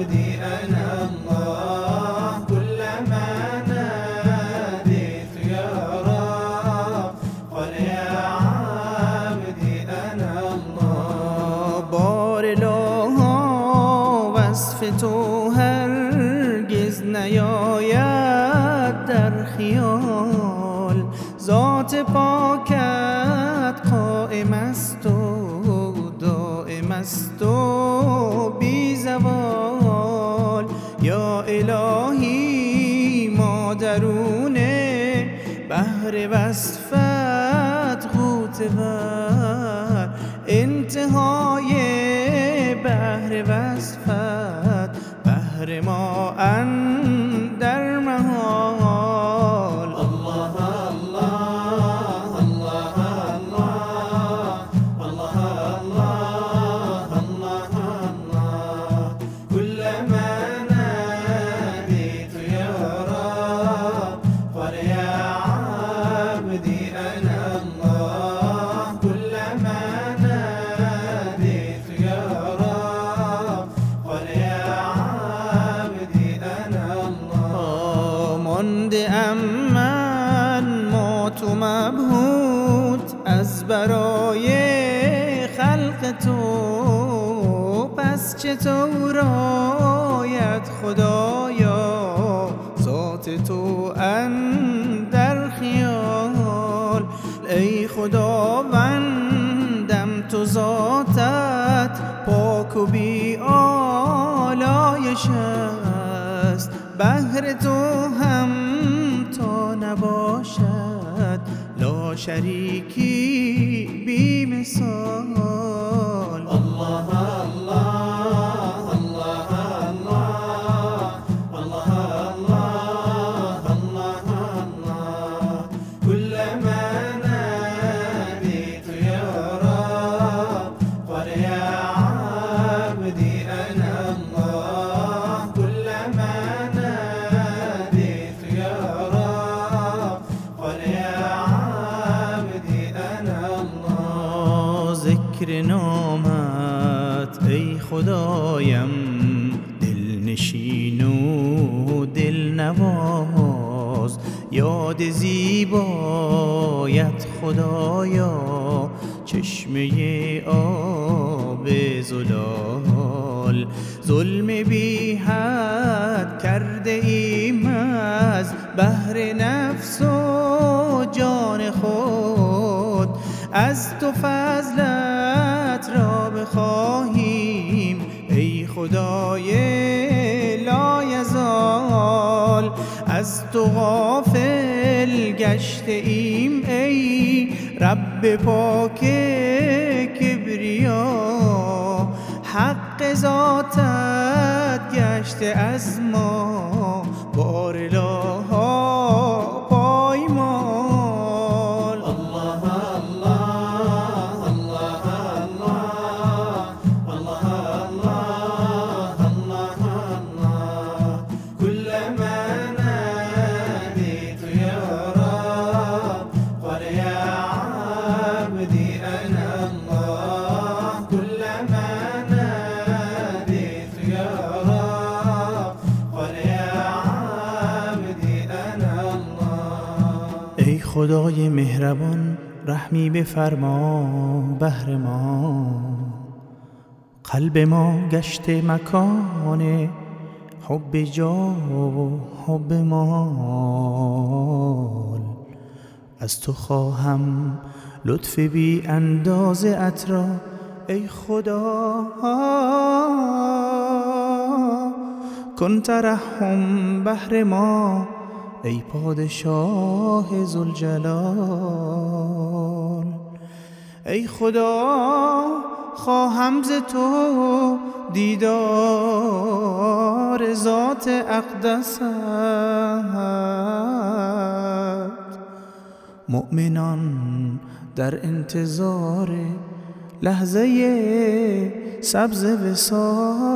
عبدي أنا الله كلما ناديت يا رب قل يا عبدي أنا الله. بار الها وصف تو هرگز نیاید در خیال ذات پاکت قائم است و دائم است و بحر وصفت غوطه ور انتهای بحر وصفت بحر ما اندر مبهوت از برای خلق تو. پس چطور آید خدایا؟ ذات تو اندر خیال. ای خداوندم تو ذاتت پاک و بی آلایش است. بهر تو هم شریکی بیمثال ذکر نامت ای خدایم دلنشین و دلنواز یاد زیبایت خدایا چشمه آب زلال. ظلم بی حد کرده ایم از بهر نفس و جان خود. از تو فضلت را بخواهیم ای خدای لایزال از تو غافل گشته ایم ای رب پاک کبریا. حق ذاتت گشته از ما. خدای مهربان رحمی بفرما بهر ما. قلب ما گشت مکان حب جا و حب مال. از تو خواهم لطف بی اندازه ات را ای خدا. کن ترحم بهر ما. ای پادشاه زلجلال ای خدا خواهم ز تو دیدار ذات اقدست مؤمنان در انتظار لحظه سبز وسال